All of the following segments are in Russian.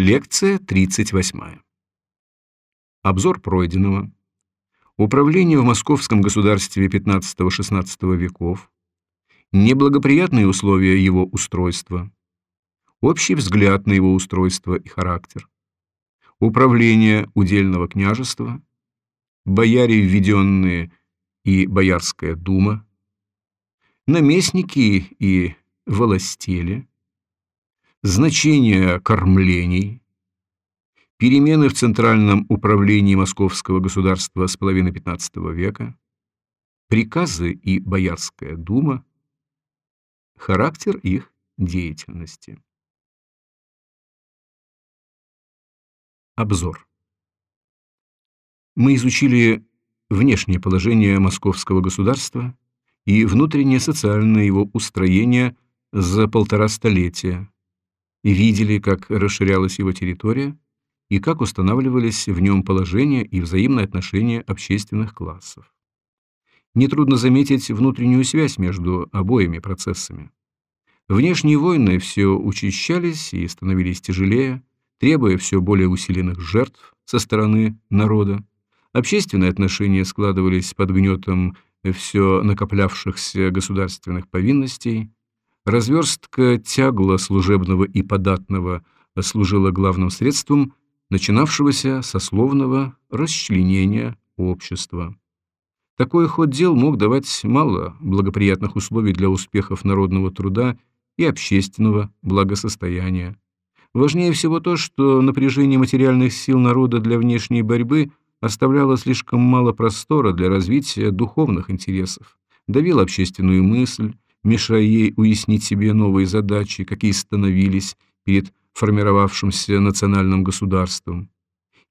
Лекция 38. Обзор пройденного. Управление в московском государстве XV-XVI веков. Неблагоприятные условия его устройства. Общий взгляд на его устройство и характер. Управление удельного княжества. Бояре введенные и Боярская дума. Наместники и волостели значение кормлений, перемены в Центральном управлении Московского государства с половины XV века, приказы и Боярская дума, характер их деятельности. Обзор. Мы изучили внешнее положение московского государства и внутреннее социальное его устроение за полтора столетия, видели, как расширялась его территория и как устанавливались в нем положение и взаимные отношения общественных классов. Нетрудно заметить внутреннюю связь между обоими процессами. Внешние войны все учащались и становились тяжелее, требуя все более усиленных жертв со стороны народа. Общественные отношения складывались под гнетом все накоплявшихся государственных повинностей, Разверстка тягла служебного и податного служила главным средством начинавшегося сословного расчленения общества. Такой ход дел мог давать мало благоприятных условий для успехов народного труда и общественного благосостояния. Важнее всего то, что напряжение материальных сил народа для внешней борьбы оставляло слишком мало простора для развития духовных интересов, давило общественную мысль, мешая ей уяснить себе новые задачи, какие становились перед формировавшимся национальным государством.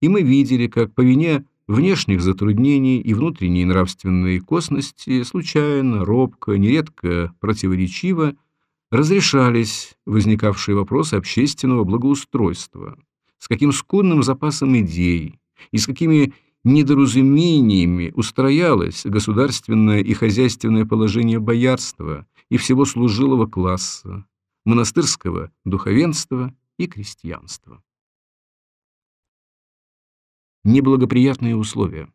И мы видели, как по вине внешних затруднений и внутренней нравственной косности случайно, робко, нередко противоречиво разрешались возникавшие вопросы общественного благоустройства, с каким скудным запасом идей и с какими недоразумениями устроялось государственное и хозяйственное положение боярства и всего служилого класса, монастырского духовенства и крестьянства. Неблагоприятные условия.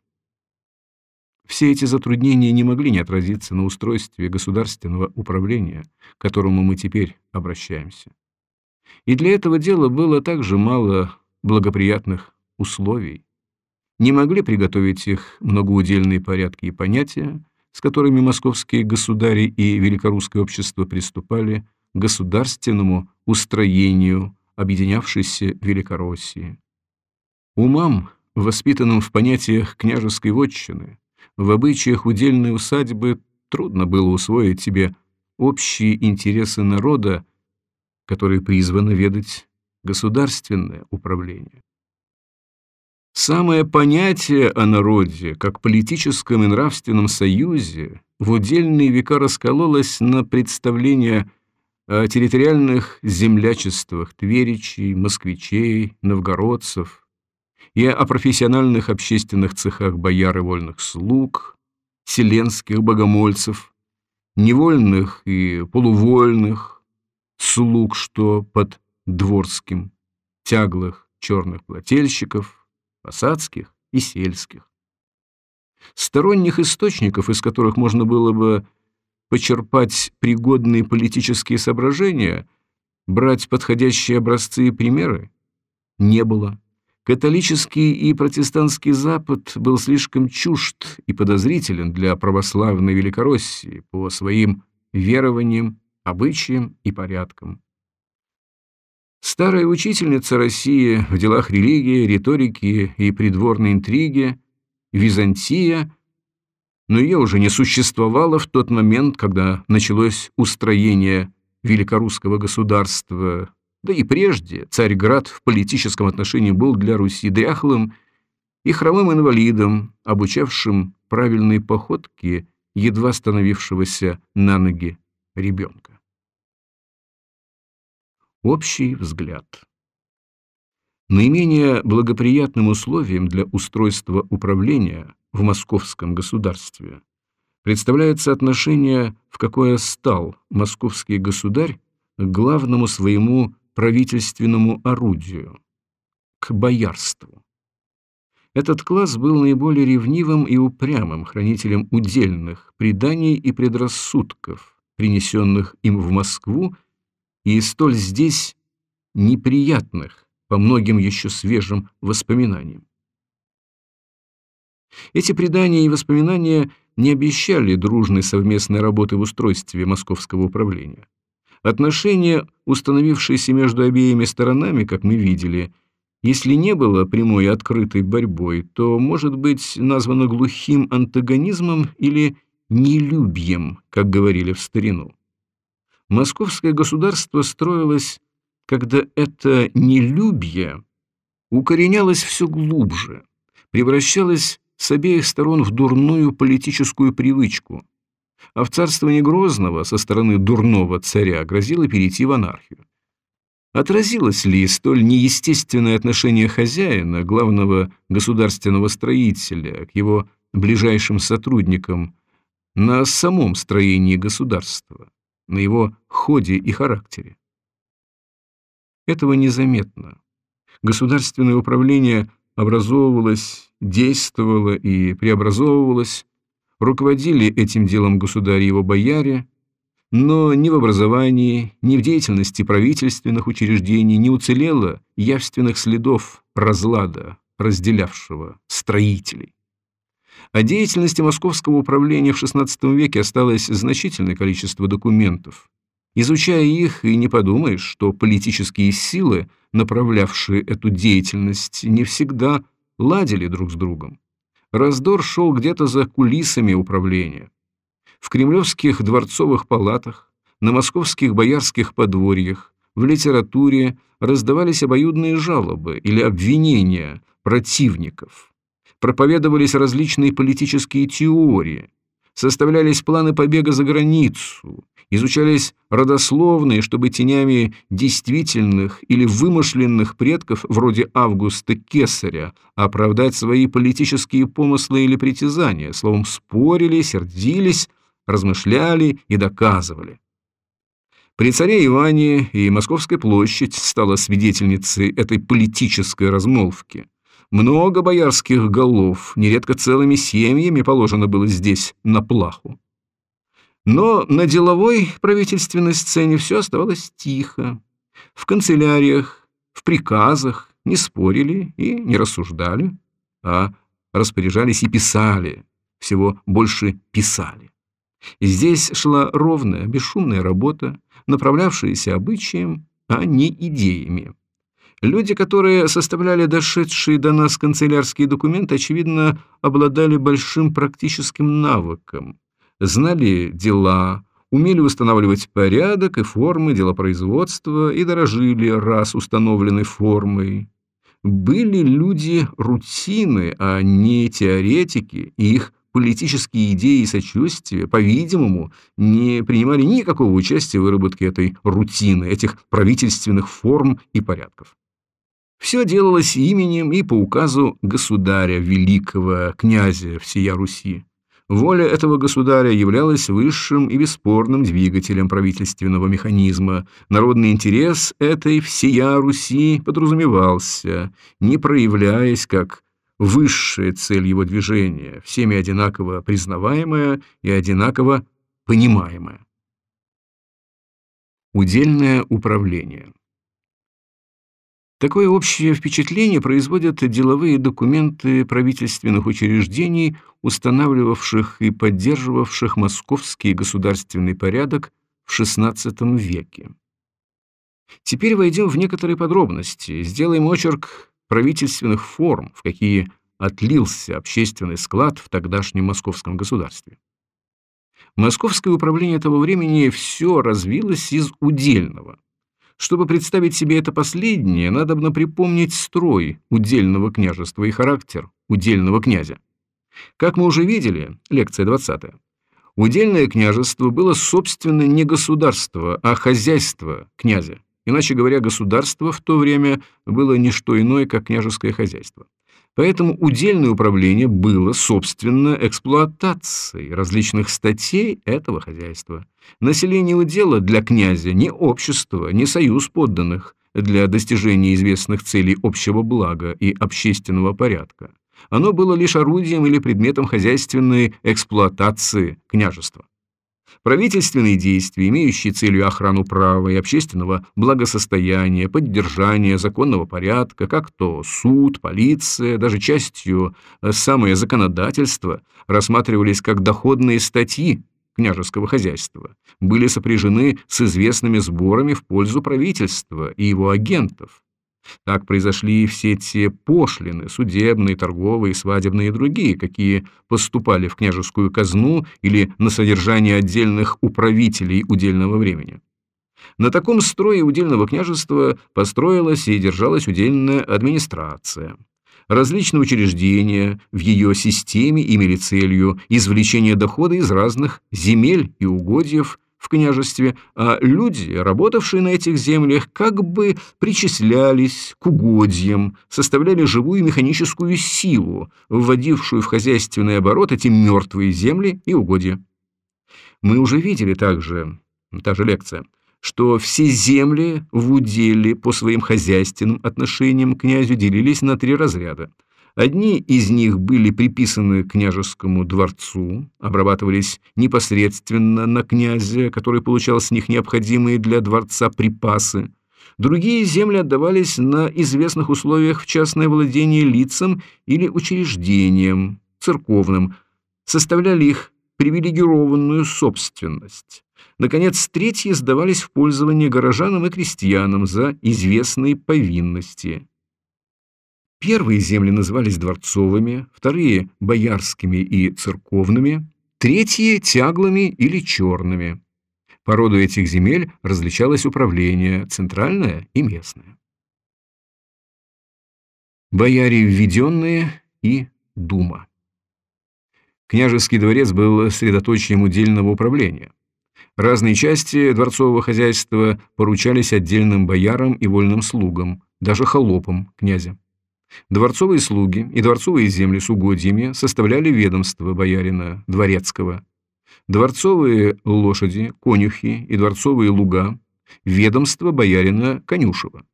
Все эти затруднения не могли не отразиться на устройстве государственного управления, к которому мы теперь обращаемся. И для этого дела было также мало благоприятных условий. Не могли приготовить их многоудельные порядки и понятия, с которыми московские государи и великорусское общество приступали к государственному устроению объединявшейся Великороссии. Умам, воспитанным в понятиях княжеской вотчины, в обычаях удельной усадьбы трудно было усвоить себе общие интересы народа, которые призваны ведать государственное управление. Самое понятие о народе, как политическом и нравственном союзе, в удельные века раскололось на представления о территориальных землячествах тверичей, москвичей, новгородцев и о профессиональных общественных цехах бояр и вольных слуг, селенских богомольцев, невольных и полувольных слуг, что под дворским, тяглых черных плательщиков – посадских и сельских. Сторонних источников, из которых можно было бы почерпать пригодные политические соображения, брать подходящие образцы и примеры, не было. Католический и протестантский Запад был слишком чужд и подозрителен для православной Великороссии по своим верованиям, обычаям и порядкам. Старая учительница России в делах религии, риторики и придворной интриги, Византия, но ее уже не существовало в тот момент, когда началось устроение великорусского государства, да и прежде Царьград в политическом отношении был для Руси дряхлым и хромым инвалидом, обучавшим правильной походке едва становившегося на ноги ребенка. Общий взгляд. Наименее благоприятным условием для устройства управления в московском государстве представляется отношение, в какое стал московский государь к главному своему правительственному орудию к боярству. Этот класс был наиболее ревнивым и упрямым хранителем удельных преданий и предрассудков, принесенных им в Москву, и столь здесь неприятных по многим еще свежим воспоминаниям. Эти предания и воспоминания не обещали дружной совместной работы в устройстве московского управления. Отношения, установившиеся между обеими сторонами, как мы видели, если не было прямой открытой борьбой, то может быть названо глухим антагонизмом или нелюбием, как говорили в старину. Московское государство строилось, когда это нелюбие укоренялось все глубже, превращалось с обеих сторон в дурную политическую привычку, а в царствовании Грозного со стороны дурного царя грозило перейти в анархию. Отразилось ли столь неестественное отношение хозяина, главного государственного строителя, к его ближайшим сотрудникам на самом строении государства, на его ходе и характере? Этого незаметно. Государственное управление образовывалось, действовало и преобразовывалось, руководили этим делом государь и его бояре, но ни в образовании, ни в деятельности правительственных учреждений не уцелело явственных следов разлада, разделявшего строителей. О деятельности московского управления в XVI веке осталось значительное количество документов. Изучая их, и не подумаешь, что политические силы, направлявшие эту деятельность, не всегда ладили друг с другом. Раздор шел где-то за кулисами управления. В кремлевских дворцовых палатах, на московских боярских подворьях, в литературе раздавались обоюдные жалобы или обвинения противников. Проповедовались различные политические теории, составлялись планы побега за границу, изучались родословные, чтобы тенями действительных или вымышленных предков вроде Августа Кесаря оправдать свои политические помыслы или притязания, словом, спорили, сердились, размышляли и доказывали. При царе Иване и Московская площадь стала свидетельницей этой политической размолвки. Много боярских голов, нередко целыми семьями положено было здесь на плаху. Но на деловой правительственной сцене все оставалось тихо. В канцеляриях, в приказах не спорили и не рассуждали, а распоряжались и писали, всего больше писали. Здесь шла ровная, бесшумная работа, направлявшаяся обычаем, а не идеями. Люди, которые составляли дошедшие до нас канцелярские документы, очевидно, обладали большим практическим навыком, знали дела, умели устанавливать порядок и формы делопроизводства и дорожили раз установленной формой. Были люди рутины, а не теоретики, и их политические идеи и сочувствия, по-видимому, не принимали никакого участия в выработке этой рутины, этих правительственных форм и порядков. Все делалось именем и по указу государя, великого князя всея Руси. Воля этого государя являлась высшим и бесспорным двигателем правительственного механизма. Народный интерес этой всея Руси подразумевался, не проявляясь как высшая цель его движения, всеми одинаково признаваемая и одинаково понимаемая. Удельное управление Такое общее впечатление производят деловые документы правительственных учреждений, устанавливавших и поддерживавших московский государственный порядок в XVI веке. Теперь войдем в некоторые подробности, сделаем очерк правительственных форм, в какие отлился общественный склад в тогдашнем московском государстве. Московское управление того времени все развилось из удельного – чтобы представить себе это последнее, надо бы припомнить строй удельного княжества и характер удельного князя. Как мы уже видели, лекция 20 удельное княжество было, собственно, не государство, а хозяйство князя. Иначе говоря, государство в то время было не что иное, как княжеское хозяйство. Поэтому удельное управление было, собственно, эксплуатацией различных статей этого хозяйства. Население удела для князя не общество, не союз подданных для достижения известных целей общего блага и общественного порядка. Оно было лишь орудием или предметом хозяйственной эксплуатации княжества. Правительственные действия, имеющие целью охрану права и общественного благосостояния, поддержание законного порядка, как то суд, полиция, даже частью э, самое законодательство, рассматривались как доходные статьи княжеского хозяйства, были сопряжены с известными сборами в пользу правительства и его агентов, так произошли все те пошлины, судебные, торговые, свадебные и другие, какие поступали в княжескую казну или на содержание отдельных управителей удельного времени. На таком строе удельного княжества построилась и держалась удельная администрация. Различные учреждения в ее системе имели целью извлечение дохода из разных земель и угодьев в княжестве, а люди, работавшие на этих землях, как бы причислялись к угодьям, составляли живую механическую силу, вводившую в хозяйственный оборот эти мертвые земли и угодья. Мы уже видели также, та же лекция, что все земли в уделе по своим хозяйственным отношениям к князю делились на три разряда – Одни из них были приписаны княжескому дворцу, обрабатывались непосредственно на князя, который получал с них необходимые для дворца припасы. Другие земли отдавались на известных условиях в частное владение лицам или учреждениям, церковным, составляли их привилегированную собственность. Наконец, третьи сдавались в пользование горожанам и крестьянам за известные повинности. Первые земли назывались дворцовыми, вторые – боярскими и церковными, третьи – тяглыми или черными. По роду этих земель различалось управление – центральное и местное. Бояре введенные и дума. Княжеский дворец был средоточием удельного управления. Разные части дворцового хозяйства поручались отдельным боярам и вольным слугам, даже холопам князя. Дворцовые слуги и дворцовые земли с угодьями составляли ведомство боярина Дворецкого. Дворцовые лошади, конюхи и дворцовые луга – ведомство боярина Конюшева.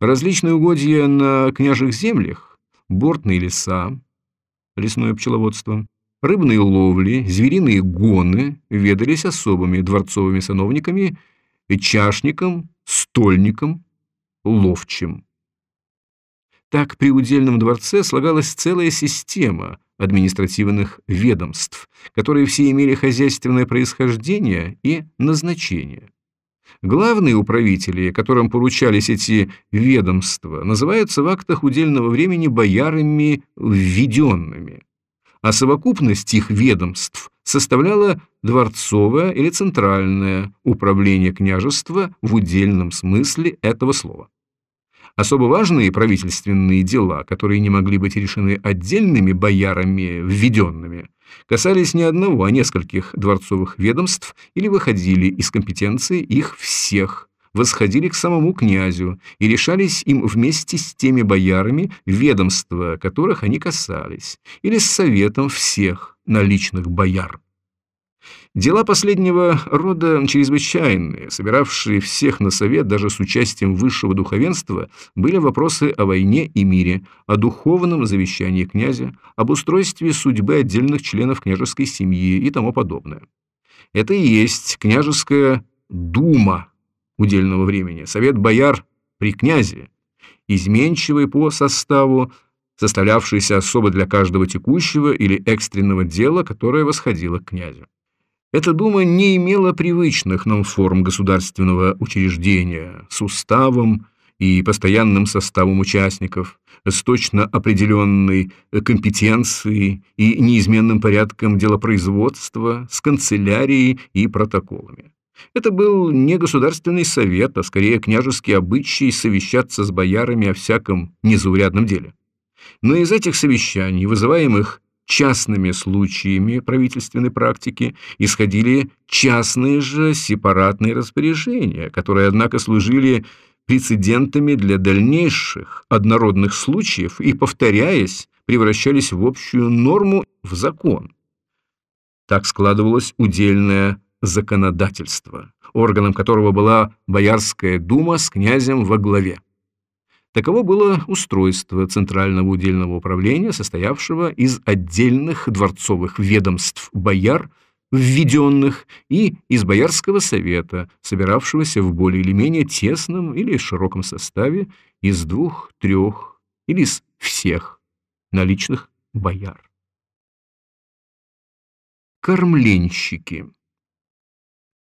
Различные угодья на княжих землях – бортные леса, лесное пчеловодство, рыбные ловли, звериные гоны ведались особыми дворцовыми сановниками, чашником, стольником, ловчим. Так при удельном дворце слагалась целая система административных ведомств, которые все имели хозяйственное происхождение и назначение. Главные управители, которым поручались эти ведомства, называются в актах удельного времени боярами введенными, а совокупность их ведомств составляла дворцовое или центральное управление княжества в удельном смысле этого слова. Особо важные правительственные дела, которые не могли быть решены отдельными боярами введенными, касались не одного, а нескольких дворцовых ведомств или выходили из компетенции их всех, восходили к самому князю и решались им вместе с теми боярами, ведомства которых они касались, или с советом всех наличных бояр. Дела последнего рода чрезвычайные, собиравшие всех на совет даже с участием высшего духовенства, были вопросы о войне и мире, о духовном завещании князя, об устройстве судьбы отдельных членов княжеской семьи и тому подобное. Это и есть княжеская дума удельного времени, совет бояр при князе, изменчивый по составу, составлявшийся особо для каждого текущего или экстренного дела, которое восходило к князю. Эта дума не имела привычных нам форм государственного учреждения с уставом и постоянным составом участников, с точно определенной компетенцией и неизменным порядком делопроизводства, с канцелярией и протоколами. Это был не государственный совет, а скорее княжеский обычай совещаться с боярами о всяком незаурядном деле. Но из этих совещаний, вызываемых частными случаями правительственной практики исходили частные же сепаратные распоряжения, которые, однако, служили прецедентами для дальнейших однородных случаев и, повторяясь, превращались в общую норму, в закон. Так складывалось удельное законодательство, органом которого была Боярская дума с князем во главе. Таково было устройство Центрального удельного управления, состоявшего из отдельных дворцовых ведомств бояр, введенных, и из Боярского совета, собиравшегося в более или менее тесном или широком составе из двух, трех или из всех наличных бояр. Кормленщики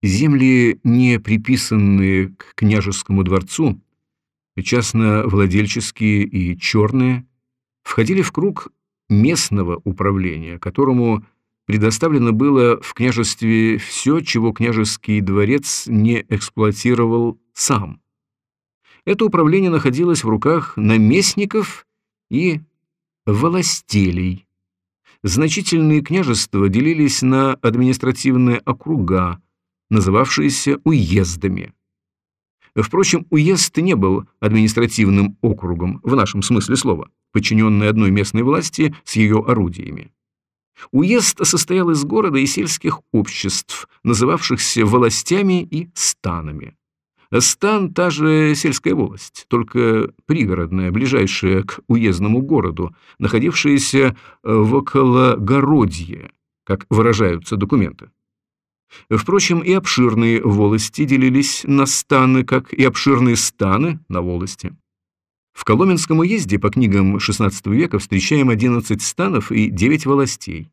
Земли, не приписанные к княжескому дворцу, частно-владельческие и черные, входили в круг местного управления, которому предоставлено было в княжестве все, чего княжеский дворец не эксплуатировал сам. Это управление находилось в руках наместников и властелей. Значительные княжества делились на административные округа, называвшиеся уездами. Впрочем, уезд не был административным округом в нашем смысле слова, подчиненный одной местной власти с ее орудиями. Уезд состоял из города и сельских обществ, называвшихся властями и станами. Стан – та же сельская волость, только пригородная, ближайшая к уездному городу, находившаяся в окологородье, как выражаются документы. Впрочем, и обширные волости делились на станы, как и обширные станы на волости. В Коломенском уезде по книгам XVI века встречаем 11 станов и 9 волостей.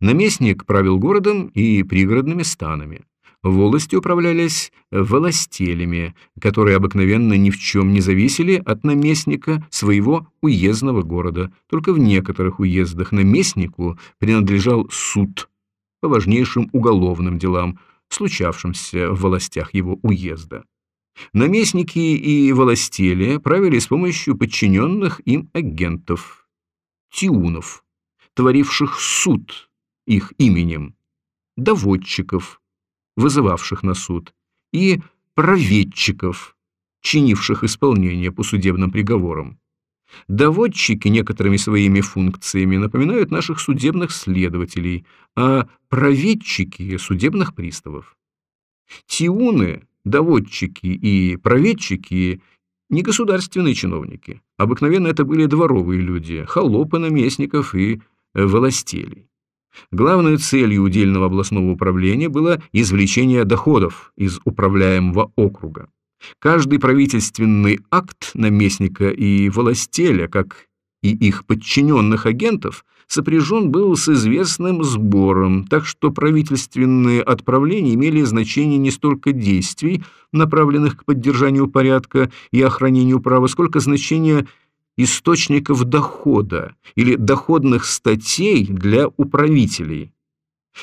Наместник правил городом и пригородными станами. Волости управлялись волостелями, которые обыкновенно ни в чем не зависели от наместника своего уездного города. Только в некоторых уездах наместнику принадлежал суд по важнейшим уголовным делам, случавшимся в властях его уезда. Наместники и властели правили с помощью подчиненных им агентов, тиунов, творивших суд их именем, доводчиков, вызывавших на суд, и проведчиков, чинивших исполнение по судебным приговорам. Доводчики некоторыми своими функциями напоминают наших судебных следователей, а проведчики – судебных приставов. Тиуны, доводчики и проведчики – не государственные чиновники. Обыкновенно это были дворовые люди, холопы наместников и властелей. Главной целью удельного областного управления было извлечение доходов из управляемого округа. Каждый правительственный акт наместника и властеля, как и их подчиненных агентов, сопряжен был с известным сбором, так что правительственные отправления имели значение не столько действий, направленных к поддержанию порядка и охранению права, сколько значение источников дохода или доходных статей для управителей.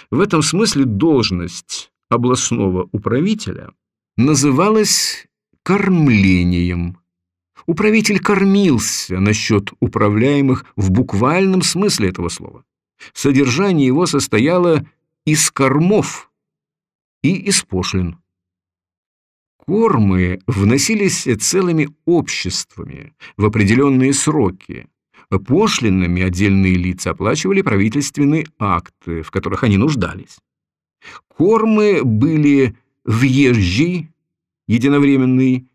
В этом смысле должность областного управителя – называлось кормлением. Управитель кормился насчет управляемых в буквальном смысле этого слова. Содержание его состояло из кормов и из пошлин. Кормы вносились целыми обществами в определенные сроки. Пошлинами отдельные лица оплачивали правительственные акты, в которых они нуждались. Кормы были въезжий, единовременный,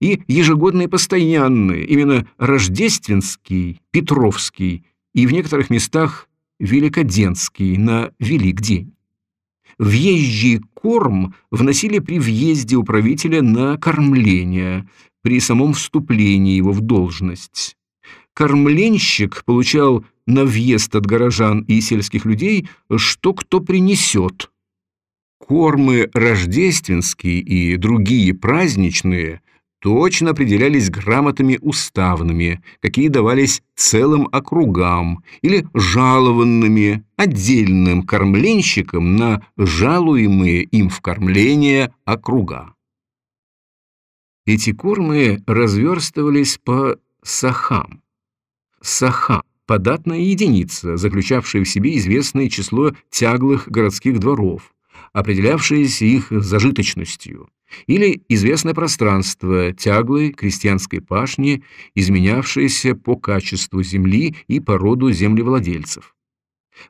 и ежегодные постоянные, именно рождественский, петровский и в некоторых местах великоденский на Великдень. Въезжий корм вносили при въезде управителя на кормление, при самом вступлении его в должность. Кормленщик получал на въезд от горожан и сельских людей, что кто принесет – Кормы рождественские и другие праздничные точно определялись грамотами уставными, какие давались целым округам или жалованными отдельным кормленщикам на жалуемые им в кормление округа. Эти кормы разверстывались по сахам. Саха – податная единица, заключавшая в себе известное число тяглых городских дворов – определявшееся их зажиточностью, или известное пространство тяглой крестьянской пашни, изменявшееся по качеству земли и по роду землевладельцев.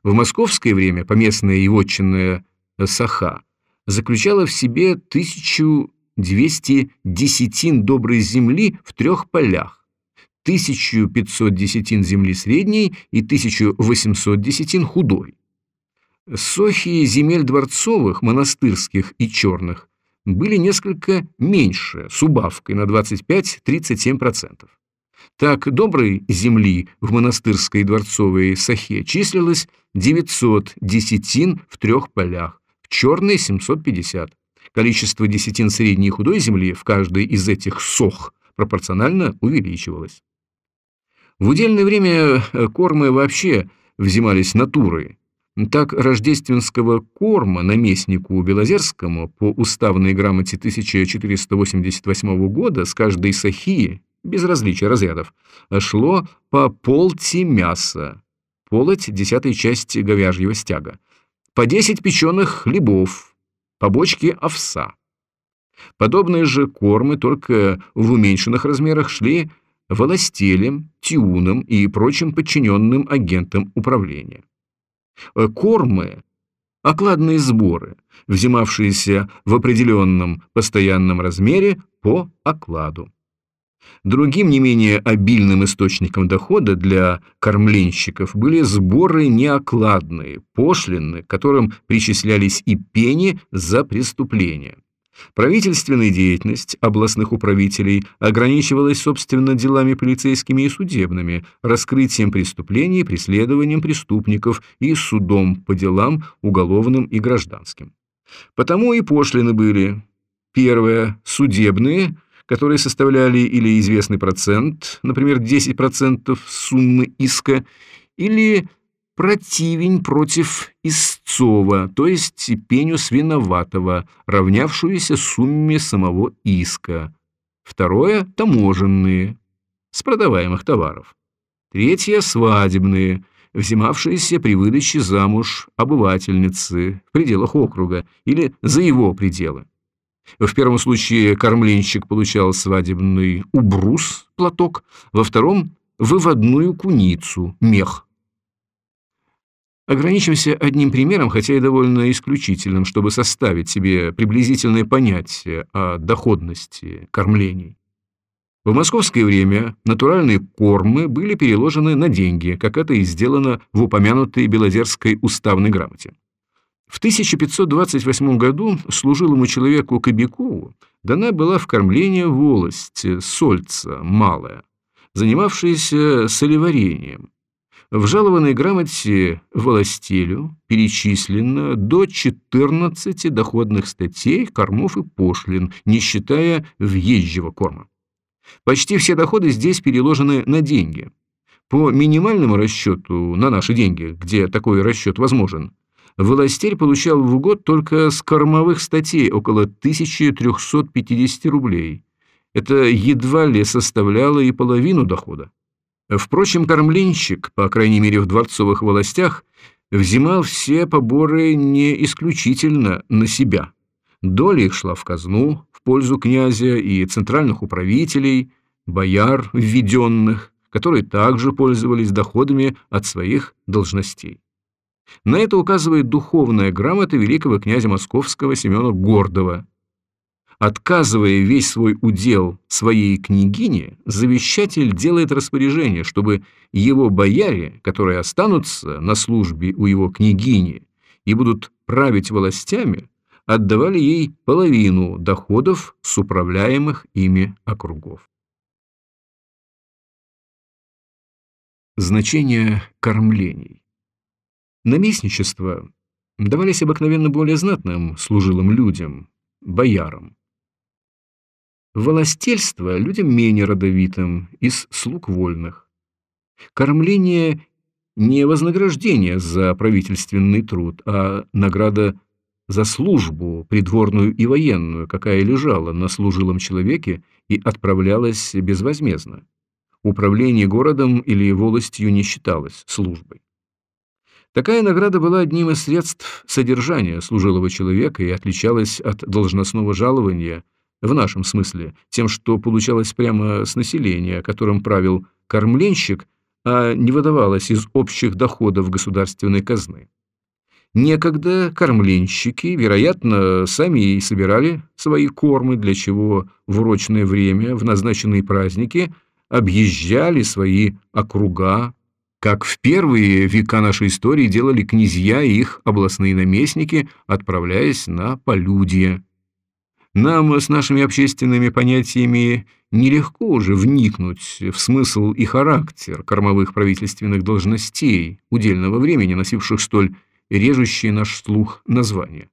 В московское время поместная и вотчинная саха заключала в себе 1200 десятин доброй земли в трех полях, 1500 десятин земли средней и 1800 десятин худой. Сохи земель дворцовых, монастырских и черных были несколько меньше, с убавкой на 25-37%. Так, доброй земли в монастырской и дворцовой сахе числилось 900 десятин в трех полях, в черной 750. Количество десятин средней и худой земли в каждой из этих сох пропорционально увеличивалось. В удельное время кормы вообще взимались натурой. Так рождественского корма наместнику Белозерскому по уставной грамоте 1488 года с каждой сахии, без различия разрядов, шло по полти мяса, полоть десятой части говяжьего стяга, по 10 печеных хлебов, по бочке овса. Подобные же кормы, только в уменьшенных размерах, шли волостелям, тиунам и прочим подчиненным агентам управления. Э, кормы, окладные сборы, взимавшиеся в определенном постоянном размере по окладу. Другим не менее обильным источником дохода для кормленщиков были сборы неокладные, пошлины, которым причислялись и пени за преступления. Правительственная деятельность областных управителей ограничивалась, собственно, делами полицейскими и судебными, раскрытием преступлений, преследованием преступников и судом по делам уголовным и гражданским. Потому и пошлины были. Первое – судебные, которые составляли или известный процент, например, 10% суммы иска, или противень против истцова, то есть пеню свиноватого, равнявшуюся сумме самого иска. Второе – таможенные, с продаваемых товаров. Третье – свадебные, взимавшиеся при выдаче замуж обывательницы в пределах округа или за его пределы. В первом случае кормленщик получал свадебный убрус, платок, во втором – выводную куницу, мех. Ограничимся одним примером, хотя и довольно исключительным, чтобы составить себе приблизительное понятие о доходности кормлений. В московское время натуральные кормы были переложены на деньги, как это и сделано в упомянутой Белозерской уставной грамоте. В 1528 году служилому человеку Кобякову дана была в кормление волость, сольца малая, занимавшаяся солеварением, в жалованной грамоте властелю перечислено до 14 доходных статей, кормов и пошлин, не считая въезжего корма. Почти все доходы здесь переложены на деньги. По минимальному расчету на наши деньги, где такой расчет возможен, властель получал в год только с кормовых статей около 1350 рублей. Это едва ли составляло и половину дохода. Впрочем, кормленщик, по крайней мере в дворцовых властях, взимал все поборы не исключительно на себя. Доля их шла в казну, в пользу князя и центральных управителей, бояр введенных, которые также пользовались доходами от своих должностей. На это указывает духовная грамота великого князя московского Семена Гордова, Отказывая весь свой удел своей княгине, завещатель делает распоряжение, чтобы его бояре, которые останутся на службе у его княгини и будут править властями, отдавали ей половину доходов с управляемых ими округов. Значение кормлений Наместничество давались обыкновенно более знатным служилым людям, боярам. Волостельство людям менее родовитым, из слуг вольных. Кормление не вознаграждение за правительственный труд, а награда за службу, придворную и военную, какая лежала на служилом человеке и отправлялась безвозмездно. Управление городом или волостью не считалось службой. Такая награда была одним из средств содержания служилого человека и отличалась от должностного жалования, в нашем смысле, тем, что получалось прямо с населения, которым правил кормленщик, а не выдавалось из общих доходов государственной казны. Некогда кормленщики, вероятно, сами и собирали свои кормы, для чего в урочное время, в назначенные праздники, объезжали свои округа, как в первые века нашей истории делали князья и их областные наместники, отправляясь на полюдье. Нам с нашими общественными понятиями нелегко уже вникнуть в смысл и характер кормовых правительственных должностей удельного времени, носивших столь режущие наш слух названия.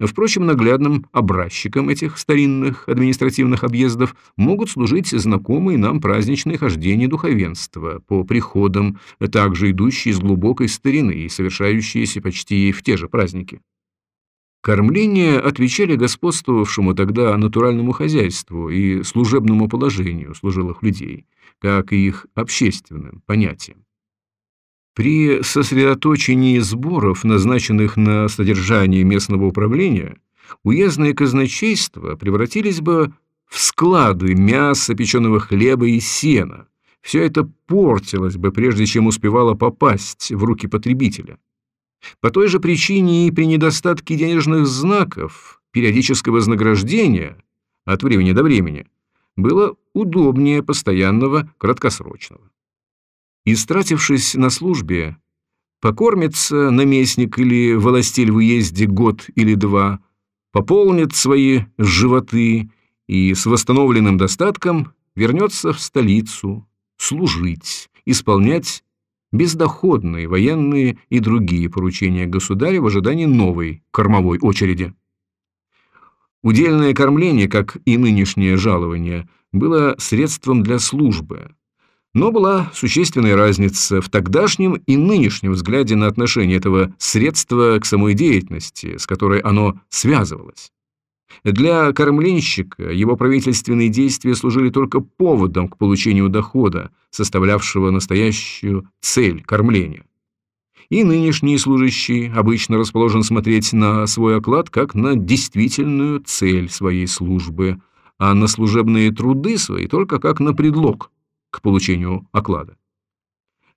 Впрочем, наглядным образчиком этих старинных административных объездов могут служить знакомые нам праздничные хождения духовенства по приходам, также идущие из глубокой старины и совершающиеся почти в те же праздники. Кормление отвечали господствовавшему тогда натуральному хозяйству и служебному положению служилых людей, как и их общественным понятиям. При сосредоточении сборов, назначенных на содержание местного управления, уездные казначейства превратились бы в склады мяса, печеного хлеба и сена. Все это портилось бы, прежде чем успевало попасть в руки потребителя. По той же причине и при недостатке денежных знаков, периодического вознаграждения от времени до времени, было удобнее постоянного краткосрочного. Истратившись на службе, покормится наместник или властель в уезде год или два, пополнит свои животы и с восстановленным достатком вернется в столицу служить, исполнять бездоходные военные и другие поручения государя в ожидании новой кормовой очереди. Удельное кормление, как и нынешнее жалование, было средством для службы, но была существенная разница в тогдашнем и нынешнем взгляде на отношение этого средства к самой деятельности, с которой оно связывалось. Для кормленщика его правительственные действия служили только поводом к получению дохода, составлявшего настоящую цель кормления. И нынешний служащий обычно расположен смотреть на свой оклад как на действительную цель своей службы, а на служебные труды свои только как на предлог к получению оклада.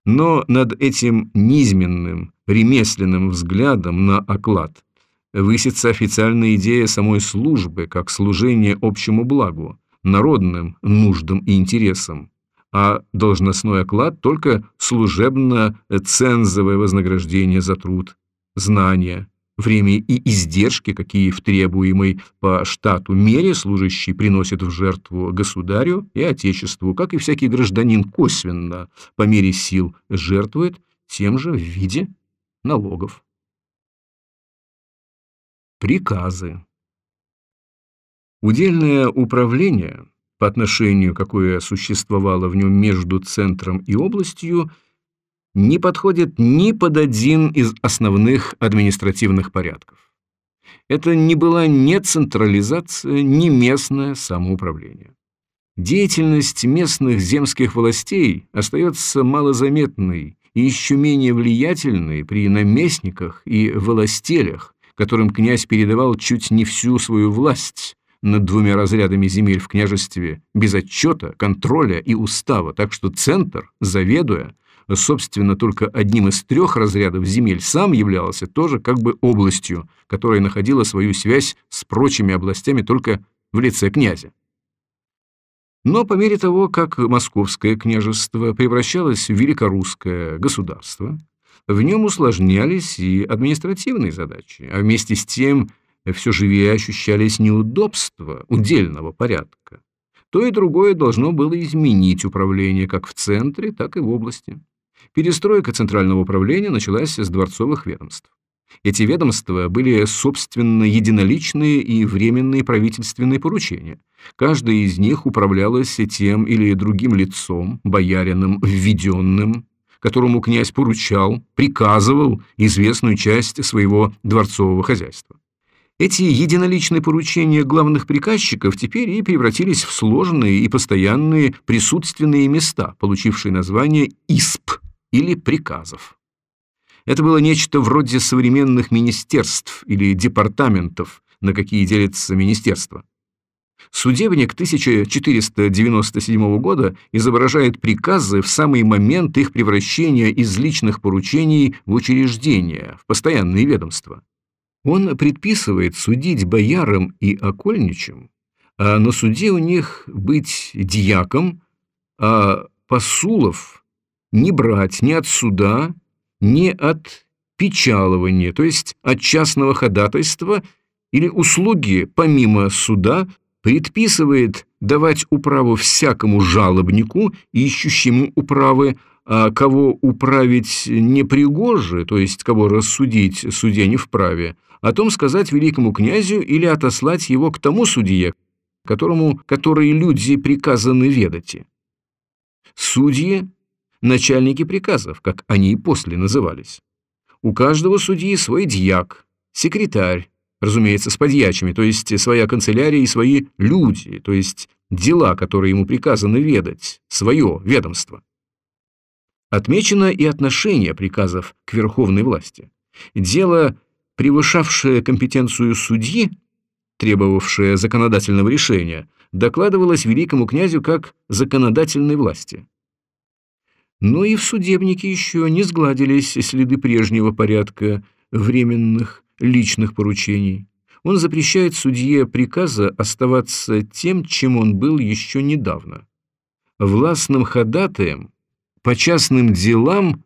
Но над этим низменным, ремесленным взглядом на оклад высится официальная идея самой службы как служение общему благу, народным нуждам и интересам, а должностной оклад только служебно-цензовое вознаграждение за труд, знания, время и издержки, какие в требуемой по штату мере служащий приносит в жертву государю и отечеству, как и всякий гражданин косвенно по мере сил жертвует тем же в виде налогов. Приказы. Удельное управление, по отношению какое существовало в нем между центром и областью, не подходит ни под один из основных административных порядков. Это не была ни централизация, ни местное самоуправление. Деятельность местных земских властей остается малозаметной и еще менее влиятельной при наместниках и властелях, которым князь передавал чуть не всю свою власть над двумя разрядами земель в княжестве без отчета, контроля и устава, так что центр, заведуя, собственно, только одним из трех разрядов земель, сам являлся тоже как бы областью, которая находила свою связь с прочими областями только в лице князя. Но по мере того, как Московское княжество превращалось в великорусское государство, в нем усложнялись и административные задачи, а вместе с тем все живее ощущались неудобства удельного порядка. То и другое должно было изменить управление как в центре, так и в области. Перестройка центрального управления началась с дворцовых ведомств. Эти ведомства были, собственно, единоличные и временные правительственные поручения. Каждое из них управлялось тем или другим лицом, боярином, введенным, которому князь поручал, приказывал известную часть своего дворцового хозяйства. Эти единоличные поручения главных приказчиков теперь и превратились в сложные и постоянные присутственные места, получившие название ИСП или приказов. Это было нечто вроде современных министерств или департаментов, на какие делятся министерства. Судебник 1497 года изображает приказы в самый момент их превращения из личных поручений в учреждения, в постоянные ведомства. Он предписывает судить боярам и окольничим, а на суде у них быть дьяком, а посулов не брать ни от суда, ни от печалования, то есть от частного ходатайства или услуги помимо суда предписывает давать управу всякому жалобнику, ищущему управы, а кого управить непригоже, то есть кого рассудить судья не вправе, о том сказать великому князю или отослать его к тому судье, которому которые люди приказаны ведать. Судьи – начальники приказов, как они и после назывались. У каждого судьи свой дьяк, секретарь, разумеется, с подьячими, то есть своя канцелярия и свои люди, то есть дела, которые ему приказаны ведать, свое ведомство. Отмечено и отношение приказов к верховной власти. Дело, превышавшее компетенцию судьи, требовавшее законодательного решения, докладывалось великому князю как законодательной власти. Но и в судебнике еще не сгладились следы прежнего порядка временных личных поручений. Он запрещает судье приказа оставаться тем, чем он был еще недавно. Властным ходатаем по частным делам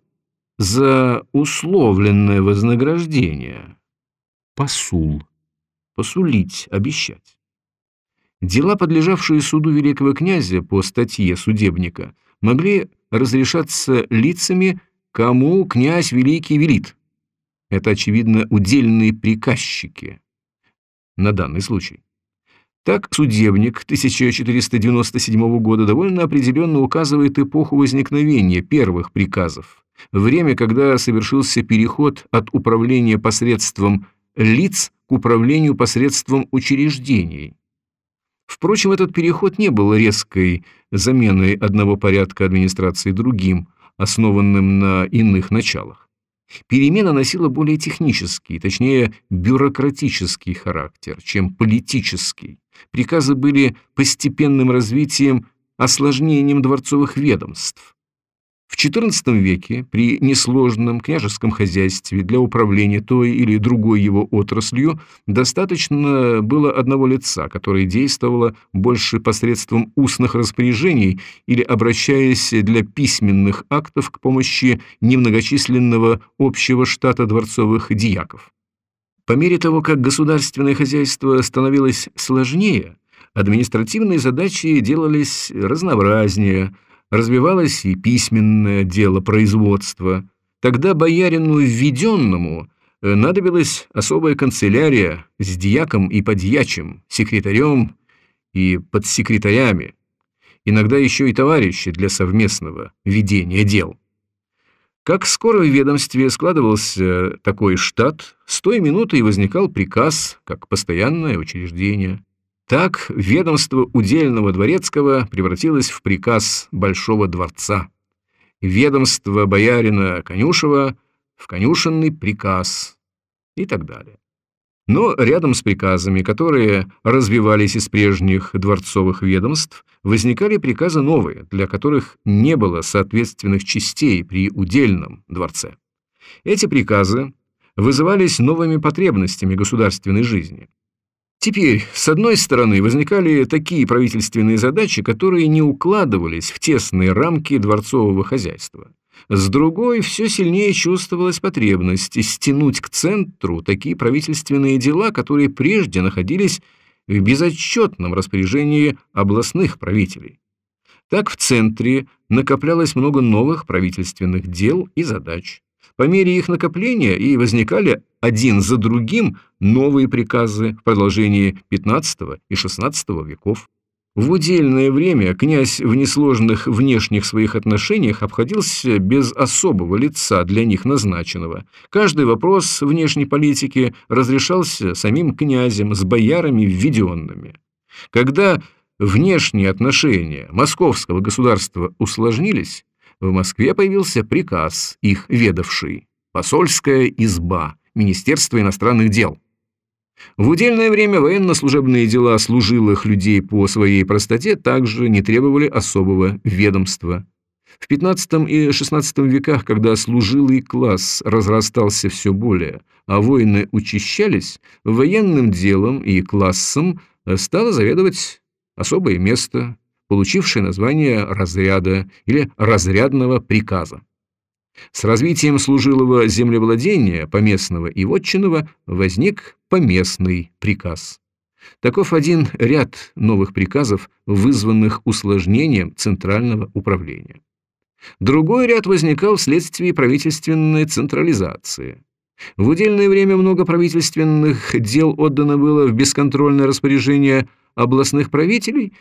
за условленное вознаграждение. Посул. Посулить, обещать. Дела, подлежавшие суду великого князя по статье судебника, могли разрешаться лицами, кому князь великий велит, это, очевидно, удельные приказчики на данный случай. Так, судебник 1497 года довольно определенно указывает эпоху возникновения первых приказов, время, когда совершился переход от управления посредством лиц к управлению посредством учреждений. Впрочем, этот переход не был резкой заменой одного порядка администрации другим, основанным на иных началах. Перемена носила более технический, точнее бюрократический характер, чем политический. Приказы были постепенным развитием, осложнением дворцовых ведомств. В XIV веке при несложном княжеском хозяйстве для управления той или другой его отраслью достаточно было одного лица, которое действовало больше посредством устных распоряжений или обращаясь для письменных актов к помощи немногочисленного общего штата дворцовых диаков. По мере того, как государственное хозяйство становилось сложнее, административные задачи делались разнообразнее – развивалось и письменное дело производства. Тогда боярину введенному э, надобилась особая канцелярия с дьяком и подьячим, секретарем и подсекретарями, иногда еще и товарищи для совместного ведения дел. Как скоро в ведомстве складывался такой штат, с той минуты и возникал приказ, как постоянное учреждение. Так ведомство удельного дворецкого превратилось в приказ Большого дворца, ведомство боярина Конюшева в конюшенный приказ и так далее. Но рядом с приказами, которые развивались из прежних дворцовых ведомств, возникали приказы новые, для которых не было соответственных частей при удельном дворце. Эти приказы вызывались новыми потребностями государственной жизни. Теперь, с одной стороны, возникали такие правительственные задачи, которые не укладывались в тесные рамки дворцового хозяйства. С другой, все сильнее чувствовалась потребность стянуть к центру такие правительственные дела, которые прежде находились в безотчетном распоряжении областных правителей. Так в центре накоплялось много новых правительственных дел и задач. По мере их накопления и возникали один за другим новые приказы в продолжении XV и XVI веков. В удельное время князь в несложных внешних своих отношениях обходился без особого лица для них назначенного. Каждый вопрос внешней политики разрешался самим князем с боярами введенными. Когда внешние отношения московского государства усложнились, в Москве появился приказ, их ведавший. посольская изба Министерства иностранных дел. В удельное время военно-служебные дела служилых людей по своей простоте также не требовали особого ведомства. В XV и XVI веках, когда служилый класс разрастался все более, а войны учащались, военным делом и классом стало заведовать особое место, получившее название разряда или разрядного приказа. С развитием служилого землевладения, поместного и вотчинного, возник поместный приказ. Таков один ряд новых приказов, вызванных усложнением центрального управления. Другой ряд возникал вследствие правительственной централизации. В удельное время много правительственных дел отдано было в бесконтрольное распоряжение областных правителей,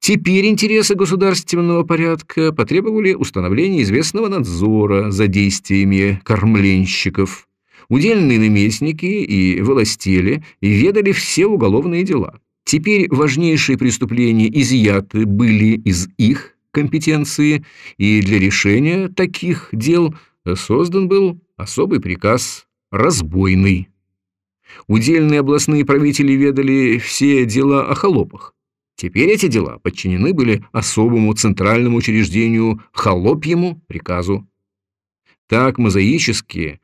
Теперь интересы государственного порядка потребовали установления известного надзора за действиями кормленщиков. Удельные наместники и властели ведали все уголовные дела. Теперь важнейшие преступления изъяты были из их компетенции, и для решения таких дел создан был особый приказ «разбойный». Удельные областные правители ведали все дела о холопах. Теперь эти дела подчинены были особому центральному учреждению холопьему приказу. Так мозаически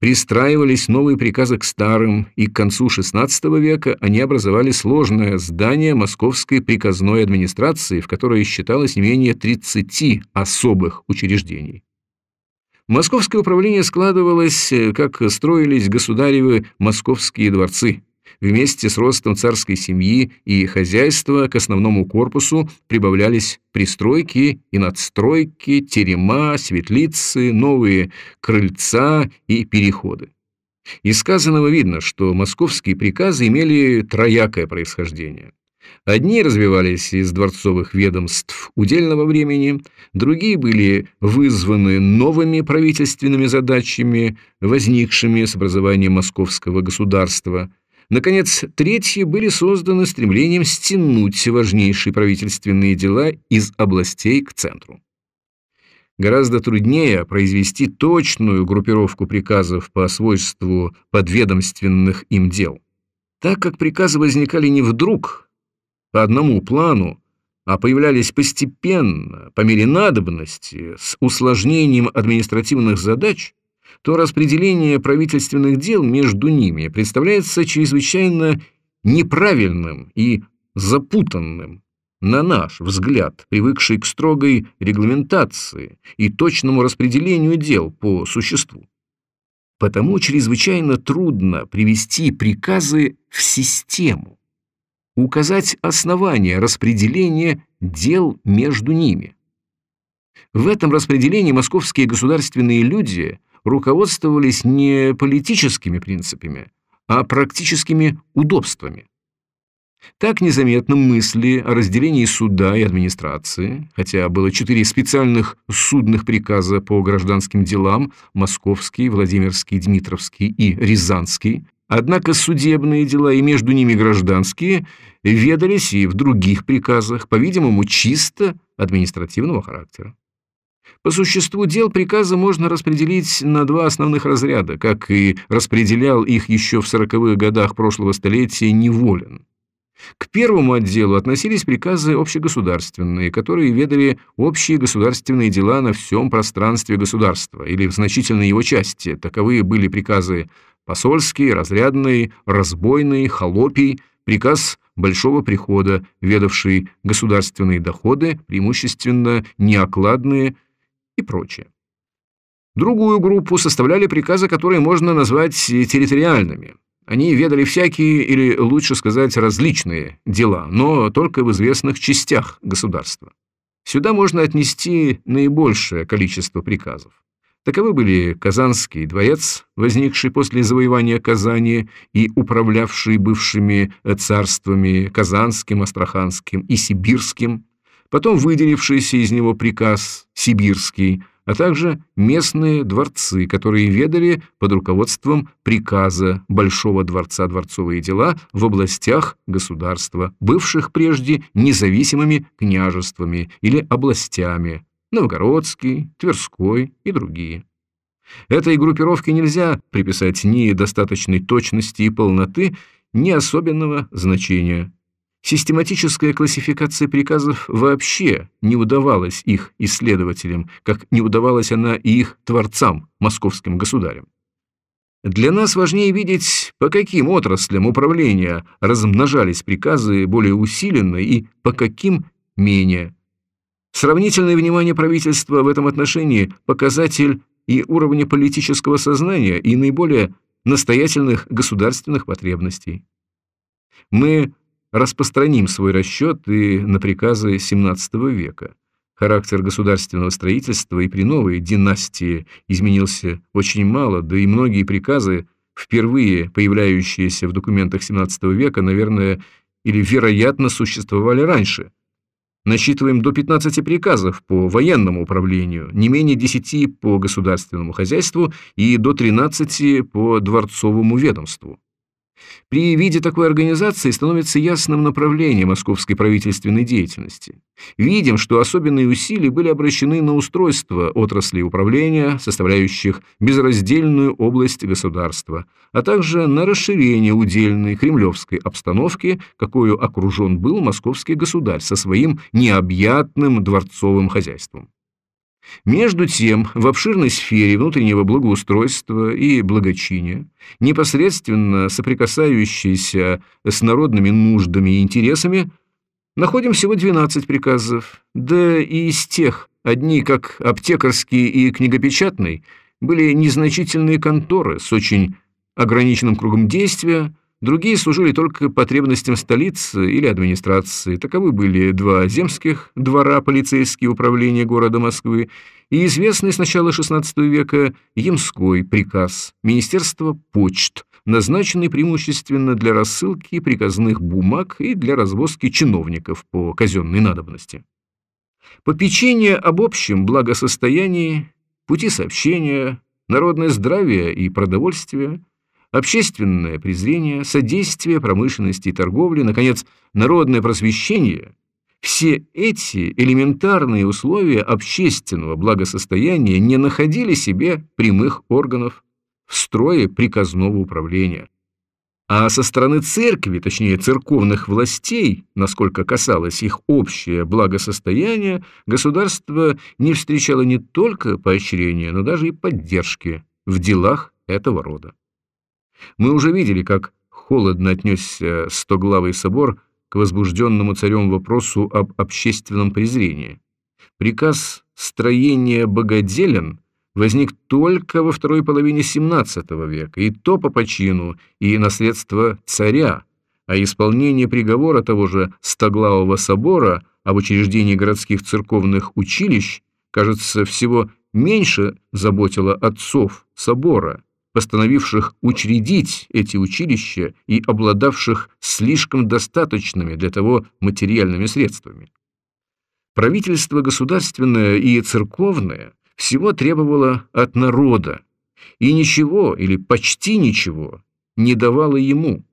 пристраивались новые приказы к старым, и к концу XVI века они образовали сложное здание московской приказной администрации, в которой считалось не менее 30 особых учреждений. Московское управление складывалось, как строились государевы московские дворцы – Вместе с ростом царской семьи и хозяйства к основному корпусу прибавлялись пристройки и надстройки, терема, светлицы, новые крыльца и переходы. Из сказанного видно, что московские приказы имели троякое происхождение. Одни развивались из дворцовых ведомств удельного времени, другие были вызваны новыми правительственными задачами, возникшими с образованием московского государства – Наконец, третьи были созданы стремлением стянуть важнейшие правительственные дела из областей к центру. Гораздо труднее произвести точную группировку приказов по свойству подведомственных им дел. Так как приказы возникали не вдруг, по одному плану, а появлялись постепенно, по мере надобности, с усложнением административных задач, то распределение правительственных дел между ними представляется чрезвычайно неправильным и запутанным, на наш взгляд, привыкший к строгой регламентации и точному распределению дел по существу. Потому чрезвычайно трудно привести приказы в систему, указать основания распределения дел между ними. В этом распределении московские государственные люди – руководствовались не политическими принципами, а практическими удобствами. Так незаметно мысли о разделении суда и администрации, хотя было четыре специальных судных приказа по гражданским делам – Московский, Владимирский, Дмитровский и Рязанский, однако судебные дела и между ними гражданские ведались и в других приказах, по-видимому, чисто административного характера. По существу дел приказы можно распределить на два основных разряда, как и распределял их еще в сороковых годах прошлого столетия Неволин. К первому отделу относились приказы общегосударственные, которые ведали общие государственные дела на всем пространстве государства или в значительной его части. Таковые были приказы посольский, разрядный, разбойный, холопий, приказ Большого прихода, ведавший государственные доходы, преимущественно неокладные, и прочее. Другую группу составляли приказы, которые можно назвать территориальными. Они ведали всякие, или лучше сказать, различные дела, но только в известных частях государства. Сюда можно отнести наибольшее количество приказов. Таковы были Казанский дворец, возникший после завоевания Казани и управлявший бывшими царствами Казанским, Астраханским и Сибирским, потом выделившийся из него приказ «Сибирский», а также местные дворцы, которые ведали под руководством приказа Большого дворца дворцовые дела в областях государства, бывших прежде независимыми княжествами или областями, Новгородский, Тверской и другие. Этой группировке нельзя приписать ни достаточной точности и полноты, ни особенного значения. Систематическая классификация приказов вообще не удавалась их исследователям, как не удавалась она и их творцам, московским государям. Для нас важнее видеть, по каким отраслям управления размножались приказы более усиленно и по каким менее. Сравнительное внимание правительства в этом отношении – показатель и уровня политического сознания, и наиболее настоятельных государственных потребностей. Мы распространим свой расчет и на приказы XVII века. Характер государственного строительства и при новой династии изменился очень мало, да и многие приказы, впервые появляющиеся в документах XVII века, наверное, или вероятно существовали раньше. Насчитываем до 15 приказов по военному управлению, не менее 10 по государственному хозяйству и до 13 по дворцовому ведомству. При виде такой организации становится ясным направление московской правительственной деятельности. Видим, что особенные усилия были обращены на устройство отраслей управления, составляющих безраздельную область государства, а также на расширение удельной кремлевской обстановки, какую окружен был московский государь со своим необъятным дворцовым хозяйством. Между тем, в обширной сфере внутреннего благоустройства и благочиния, непосредственно соприкасающейся с народными нуждами и интересами, находим всего 12 приказов, да и из тех одни, как аптекарский и книгопечатный, были незначительные конторы с очень ограниченным кругом действия, Другие служили только потребностям столицы или администрации. Таковы были два земских двора полицейские управления города Москвы и известный с начала XVI века Ямской приказ Министерства почт, назначенный преимущественно для рассылки приказных бумаг и для развозки чиновников по казенной надобности. Попечение об общем благосостоянии, пути сообщения, народное здравие и продовольствие – общественное презрение, содействие промышленности и торговли, наконец, народное просвещение – все эти элементарные условия общественного благосостояния не находили себе прямых органов в строе приказного управления. А со стороны церкви, точнее церковных властей, насколько касалось их общее благосостояние, государство не встречало не только поощрения, но даже и поддержки в делах этого рода. Мы уже видели, как холодно отнесся Стоглавый собор к возбужденному царем вопросу об общественном презрении. Приказ строения богоделен возник только во второй половине XVII века, и то по почину и наследство царя, а исполнение приговора того же Стоглавого собора об учреждении городских церковных училищ, кажется, всего меньше заботило отцов собора, постановивших учредить эти училища и обладавших слишком достаточными для того материальными средствами. Правительство государственное и церковное всего требовало от народа, и ничего или почти ничего не давало ему.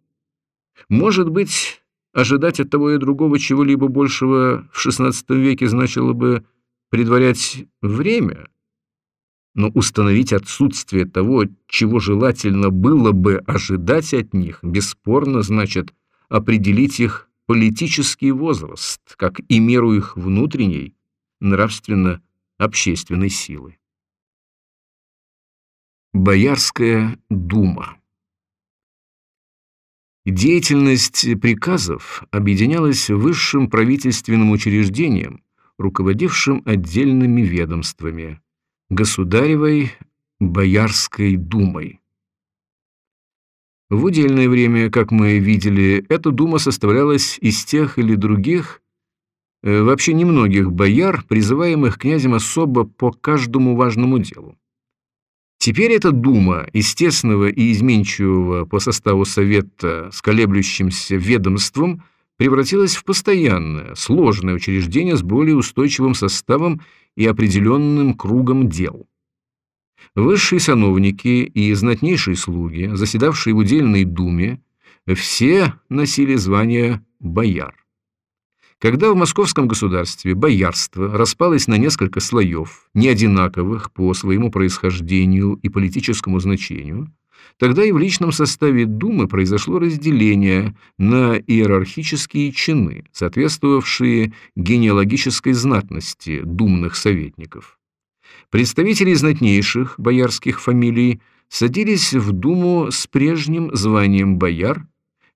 Может быть, ожидать от того и другого чего-либо большего в XVI веке значило бы предварять время – но установить отсутствие того, чего желательно было бы ожидать от них, бесспорно значит определить их политический возраст, как и меру их внутренней, нравственно-общественной силы. Боярская дума Деятельность приказов объединялась высшим правительственным учреждением, руководившим отдельными ведомствами, Государевой Боярской думой. В удельное время, как мы видели, эта дума составлялась из тех или других, э, вообще немногих бояр, призываемых князем особо по каждому важному делу. Теперь эта дума, естественного и изменчивого по составу совета с колеблющимся ведомством, превратилась в постоянное, сложное учреждение с более устойчивым составом и определенным кругом дел. Высшие сановники и знатнейшие слуги, заседавшие в удельной думе, все носили звание бояр. Когда в московском государстве боярство распалось на несколько слоев, неодинаковых по своему происхождению и политическому значению, тогда и в личном составе Думы произошло разделение на иерархические чины, соответствовавшие генеалогической знатности думных советников. Представители знатнейших боярских фамилий садились в Думу с прежним званием бояр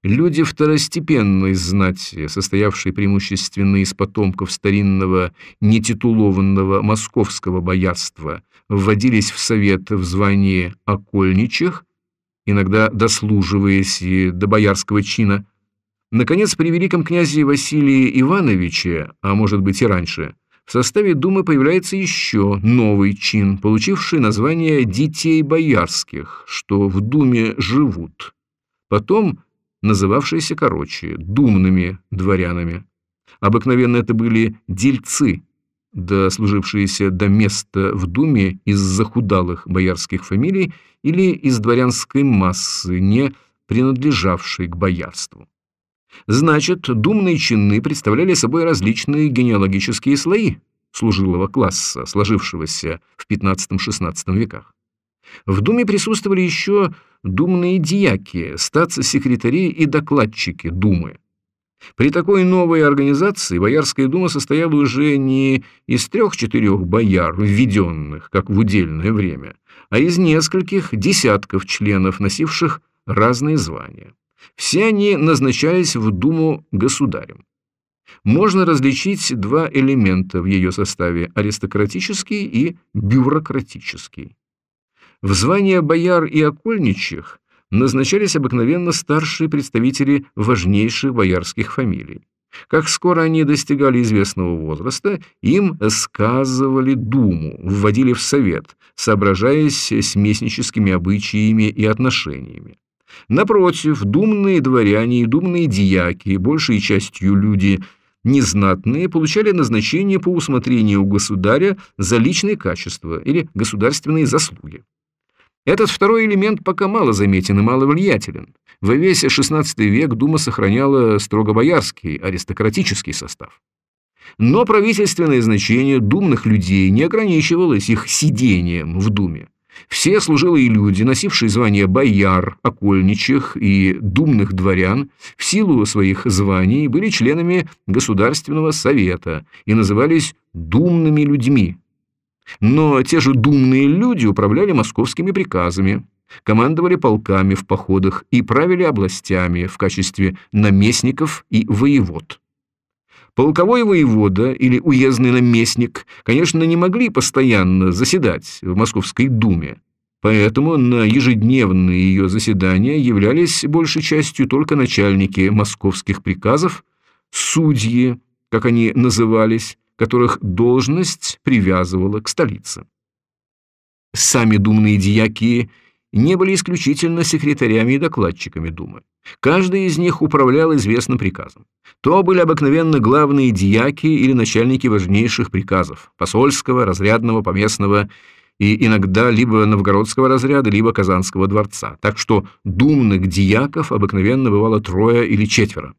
Люди второстепенной знати, состоявшие преимущественно из потомков старинного нетитулованного московского боярства, вводились в совет в звании окольничих, иногда дослуживаясь и до боярского чина. Наконец, при великом князе Василии Ивановиче, а может быть и раньше, в составе Думы появляется еще новый чин, получивший название «детей боярских», что в Думе живут. Потом называвшиеся короче думными дворянами. Обыкновенно это были дельцы, дослужившиеся до места в думе из захудалых боярских фамилий или из дворянской массы, не принадлежавшей к боярству. Значит, думные чины представляли собой различные генеалогические слои служилого класса, сложившегося в XV-XVI веках. В Думе присутствовали еще думные дьяки, статс-секретари и докладчики Думы. При такой новой организации Боярская дума состояла уже не из трех-четырех бояр, введенных, как в удельное время, а из нескольких десятков членов, носивших разные звания. Все они назначались в Думу государем. Можно различить два элемента в ее составе – аристократический и бюрократический. В звания бояр и окольничьих назначались обыкновенно старшие представители важнейших боярских фамилий. Как скоро они достигали известного возраста, им сказывали думу, вводили в совет, соображаясь с местническими обычаями и отношениями. Напротив, думные дворяне и думные дьяки, большей частью люди незнатные, получали назначение по усмотрению государя за личные качества или государственные заслуги. Этот второй элемент пока мало заметен и мало влиятелен. Во весь XVI век Дума сохраняла строго боярский, аристократический состав. Но правительственное значение думных людей не ограничивалось их сидением в Думе. Все служилые люди, носившие звания бояр, окольничих и думных дворян, в силу своих званий были членами Государственного совета и назывались думными людьми, но те же думные люди управляли московскими приказами, командовали полками в походах и правили областями в качестве наместников и воевод. Полковой воевода или уездный наместник, конечно, не могли постоянно заседать в Московской думе, поэтому на ежедневные ее заседания являлись большей частью только начальники московских приказов, судьи, как они назывались, которых должность привязывала к столице. Сами думные дьяки не были исключительно секретарями и докладчиками Думы. Каждый из них управлял известным приказом. То были обыкновенно главные дьяки или начальники важнейших приказов – посольского, разрядного, поместного и иногда либо новгородского разряда, либо казанского дворца. Так что думных дьяков обыкновенно бывало трое или четверо.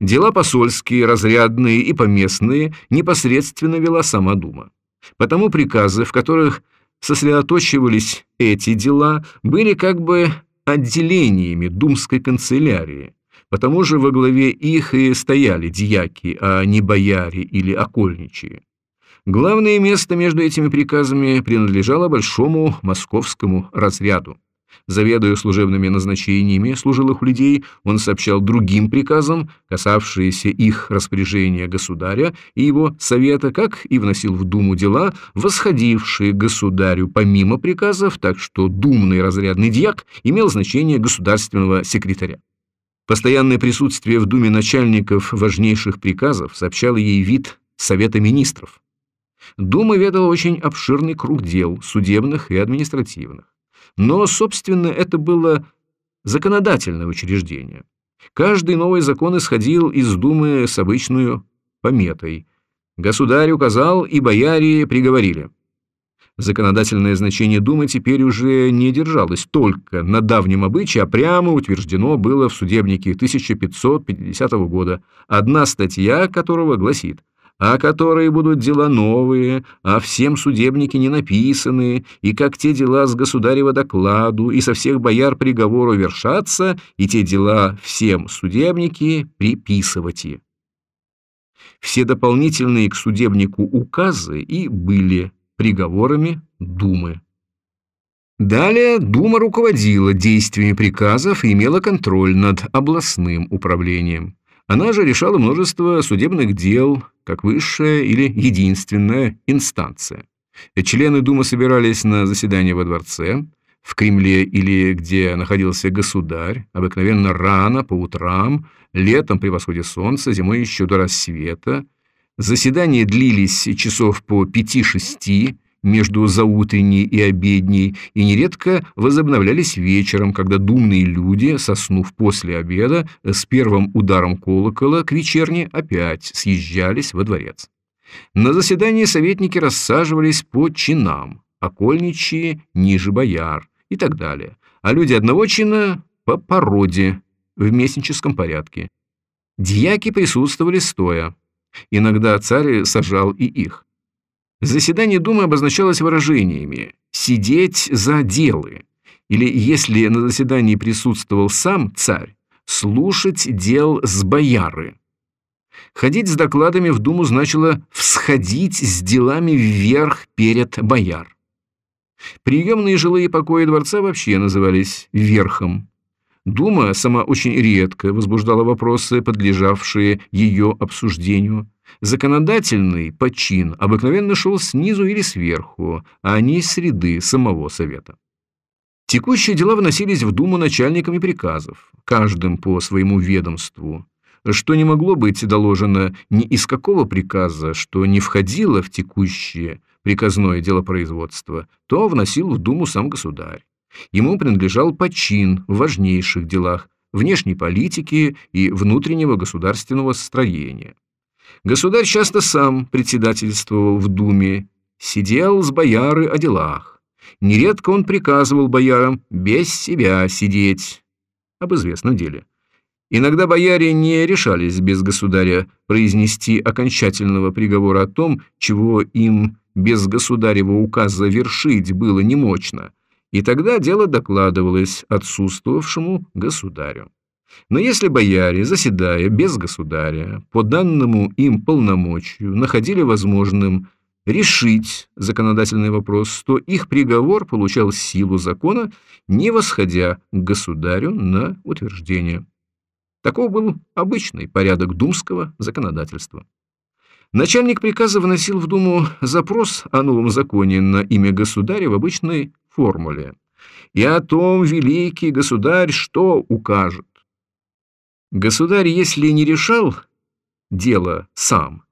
Дела посольские, разрядные и поместные непосредственно вела сама Дума. Потому приказы, в которых сосредоточивались эти дела, были как бы отделениями думской канцелярии. Потому же во главе их и стояли дьяки, а не бояре или окольничьи. Главное место между этими приказами принадлежало большому московскому разряду. Заведуя служебными назначениями служилых людей, он сообщал другим приказам, касавшиеся их распоряжения государя и его совета, как и вносил в Думу дела, восходившие государю помимо приказов, так что думный разрядный дьяк имел значение государственного секретаря. Постоянное присутствие в Думе начальников важнейших приказов сообщало ей вид Совета министров. Дума ведала очень обширный круг дел, судебных и административных. Но, собственно, это было законодательное учреждение. Каждый новый закон исходил из Думы с обычной пометой. Государь указал, и бояре приговорили. Законодательное значение Думы теперь уже не держалось только на давнем обычае, а прямо утверждено было в судебнике 1550 года, одна статья которого гласит «О которой будут дела новые, а всем судебники не написаны, и как те дела с государева докладу, и со всех бояр приговору вершатся, и те дела всем судебники приписывать». Все дополнительные к судебнику указы и были приговорами Думы. Далее Дума руководила действиями приказов и имела контроль над областным управлением. Она же решала множество судебных дел, как высшая или единственная инстанция. Члены Думы собирались на заседания во дворце, в Кремле или где находился государь, обыкновенно рано, по утрам, летом при восходе солнца, зимой еще до рассвета, Заседания длились часов по пяти-шести между заутренней и обедней и нередко возобновлялись вечером, когда думные люди, соснув после обеда, с первым ударом колокола к вечерне опять съезжались во дворец. На заседании советники рассаживались по чинам, окольничьи ниже бояр и так далее, а люди одного чина по породе в местническом порядке. Дьяки присутствовали стоя. Иногда царь сажал и их. Заседание Думы обозначалось выражениями «сидеть за делы» или, если на заседании присутствовал сам царь, слушать дел с бояры. Ходить с докладами в Думу значило всходить с делами вверх перед бояр. Приемные жилые покои дворца вообще назывались верхом. Дума сама очень редко возбуждала вопросы, подлежавшие ее обсуждению. Законодательный почин обыкновенно шел снизу или сверху, а не из среды самого Совета. Текущие дела вносились в Думу начальниками приказов, каждым по своему ведомству, что не могло быть доложено ни из какого приказа, что не входило в текущее приказное делопроизводство, то вносил в Думу сам государь. Ему принадлежал почин в важнейших делах внешней политики и внутреннего государственного строения. Государь часто сам председательствовал в Думе, сидел с бояры о делах. Нередко он приказывал боярам без себя сидеть об известном деле. Иногда бояре не решались без государя произнести окончательного приговора о том, чего им без государева указа вершить было немощно – и тогда дело докладывалось отсутствовавшему государю. Но если бояре, заседая без государя, по данному им полномочию, находили возможным решить законодательный вопрос, то их приговор получал силу закона, не восходя к государю на утверждение. Таков был обычный порядок думского законодательства. Начальник приказа вносил в Думу запрос о новом законе на имя государя в обычной формуле. И о том великий государь что укажет. Государь, если не решал дело сам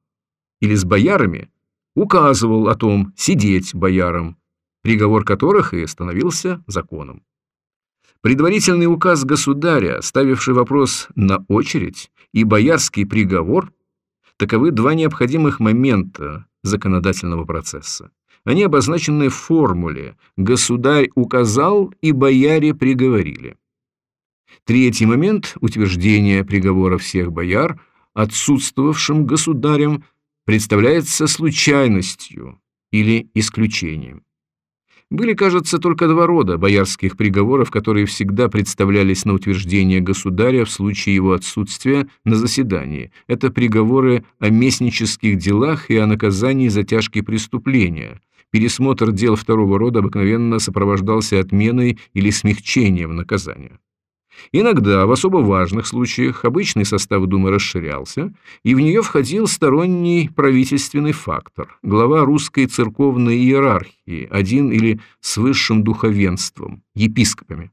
или с боярами, указывал о том сидеть боярам, приговор которых и становился законом. Предварительный указ государя, ставивший вопрос на очередь, и боярский приговор – таковы два необходимых момента законодательного процесса. Они обозначены в формуле «государь указал и бояре приговорили». Третий момент утверждения приговора всех бояр отсутствовавшим государем представляется случайностью или исключением. Были, кажется, только два рода боярских приговоров, которые всегда представлялись на утверждение государя в случае его отсутствия на заседании. Это приговоры о местнических делах и о наказании за тяжкие преступления, пересмотр дел второго рода обыкновенно сопровождался отменой или смягчением наказания. Иногда, в особо важных случаях, обычный состав Думы расширялся, и в нее входил сторонний правительственный фактор, глава русской церковной иерархии, один или с высшим духовенством, епископами.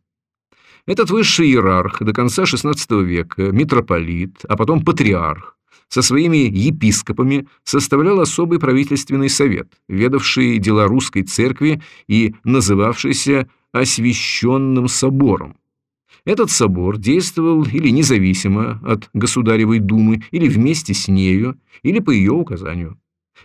Этот высший иерарх до конца XVI века, митрополит, а потом патриарх, со своими епископами составлял особый правительственный совет, ведавший дела русской церкви и называвшийся Освященным собором. Этот собор действовал или независимо от Государевой думы, или вместе с нею, или по ее указанию.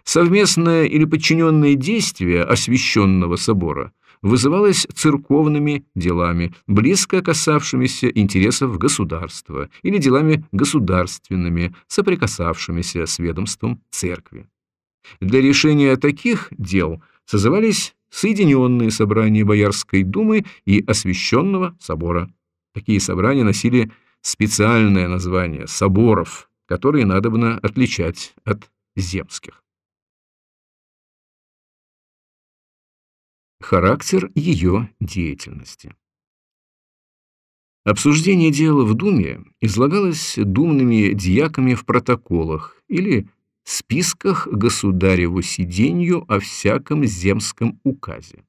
Совместное или подчиненное действие освященного собора вызывалось церковными делами, близко касавшимися интересов государства, или делами государственными, соприкасавшимися с ведомством церкви. Для решения таких дел созывались Соединенные собрания Боярской думы и Освященного собора. Такие собрания носили специальное название – соборов, которые надобно отличать от земских. Характер ее деятельности Обсуждение дела в Думе излагалось думными дьяками в протоколах или списках государеву сиденью о всяком земском указе.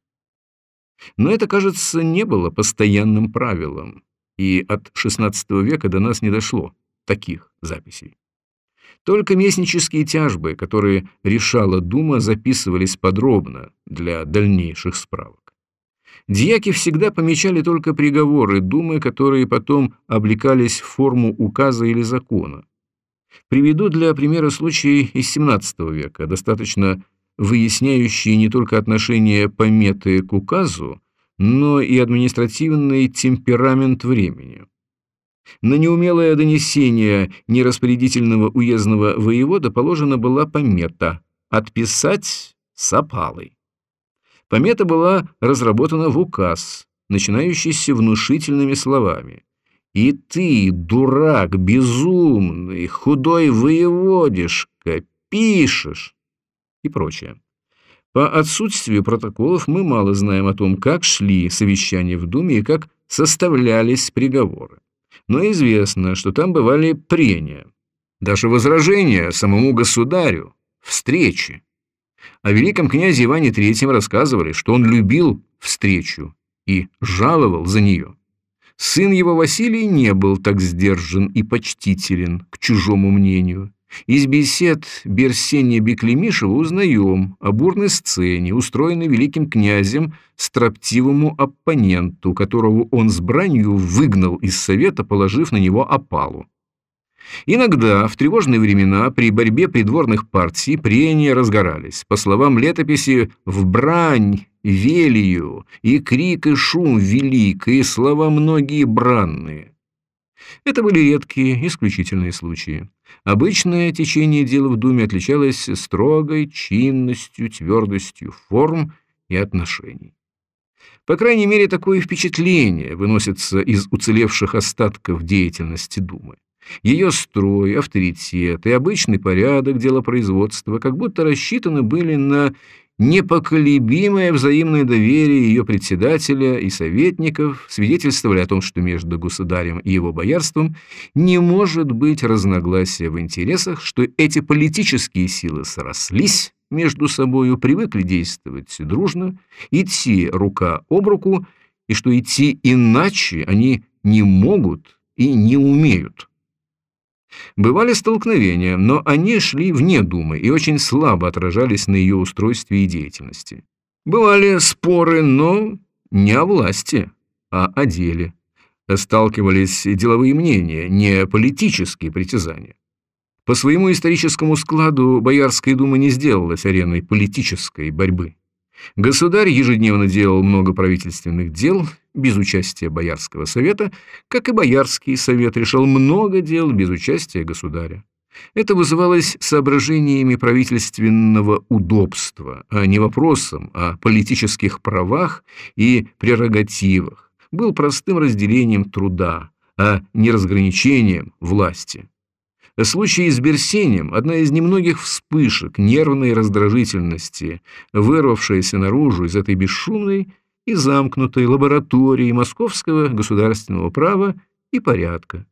Но это, кажется, не было постоянным правилом, и от XVI века до нас не дошло таких записей. Только местнические тяжбы, которые решала Дума, записывались подробно для дальнейших справок. Дьяки всегда помечали только приговоры Думы, которые потом облекались в форму указа или закона. Приведу для примера случай из XVII века, достаточно выясняющие не только отношение пометы к указу, но и административный темперамент времени. На неумелое донесение нераспорядительного уездного воевода положена была помета «Отписать с опалой». Помета была разработана в указ, начинающийся внушительными словами и ты, дурак, безумный, худой воеводишка, пишешь и прочее. По отсутствию протоколов мы мало знаем о том, как шли совещания в Думе и как составлялись приговоры. Но известно, что там бывали прения, даже возражения самому государю, встречи. О великом князе Иване III рассказывали, что он любил встречу и жаловал за нее. Сын его Василий не был так сдержан и почтителен к чужому мнению. Из бесед Берсения Беклемишева узнаем о бурной сцене, устроенной великим князем строптивому оппоненту, которого он с бранью выгнал из совета, положив на него опалу. Иногда, в тревожные времена, при борьбе придворных партий прения разгорались. По словам летописи, в брань, велию, и крик, и шум велик, и слова многие бранные. Это были редкие, исключительные случаи. Обычное течение дела в Думе отличалось строгой чинностью, твердостью форм и отношений. По крайней мере, такое впечатление выносится из уцелевших остатков деятельности Думы. Ее строй, авторитет и обычный порядок делопроизводства как будто рассчитаны были на непоколебимое взаимное доверие ее председателя и советников свидетельствовали о том, что между государем и его боярством не может быть разногласия в интересах, что эти политические силы срослись между собою, привыкли действовать дружно, идти рука об руку, и что идти иначе они не могут и не умеют. Бывали столкновения, но они шли вне Думы и очень слабо отражались на ее устройстве и деятельности. Бывали споры, но не о власти, а о деле. Сталкивались деловые мнения, не политические притязания. По своему историческому складу Боярская дума не сделалась ареной политической борьбы. Государь ежедневно делал много правительственных дел без участия Боярского совета, как и Боярский совет решал много дел без участия государя. Это вызывалось соображениями правительственного удобства, а не вопросом о политических правах и прерогативах, был простым разделением труда, а не разграничением власти. Случай с Берсенем – одна из немногих вспышек нервной раздражительности, вырвавшаяся наружу из этой бесшумной и замкнутой лаборатории московского государственного права и порядка.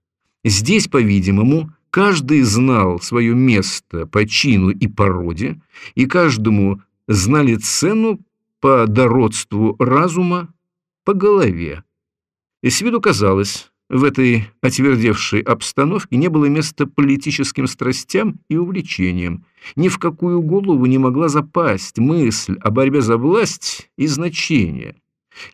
Здесь, по-видимому, каждый знал свое место по чину и породе, и каждому знали цену по дородству разума, по голове. И с виду казалось, в этой отвердевшей обстановке не было места политическим страстям и увлечениям. Ни в какую голову не могла запасть мысль о борьбе за власть и значение.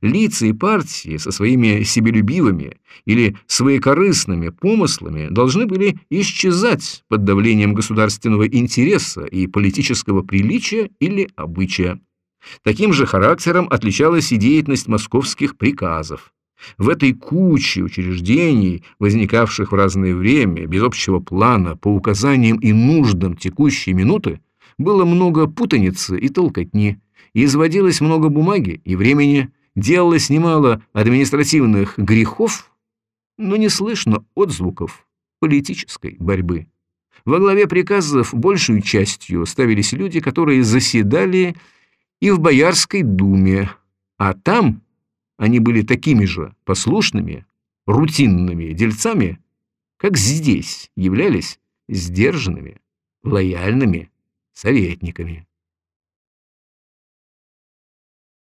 Лица и партии со своими себелюбивыми или своекорыстными помыслами должны были исчезать под давлением государственного интереса и политического приличия или обычая. Таким же характером отличалась и деятельность московских приказов. В этой куче учреждений, возникавших в разное время, без общего плана, по указаниям и нуждам текущей минуты, было много путаницы и толкотни, изводилось много бумаги и времени, делалось немало административных грехов, но не слышно отзвуков политической борьбы. Во главе приказов большую частью ставились люди, которые заседали и в Боярской думе, а там они были такими же послушными, рутинными дельцами, как здесь являлись сдержанными, лояльными советниками.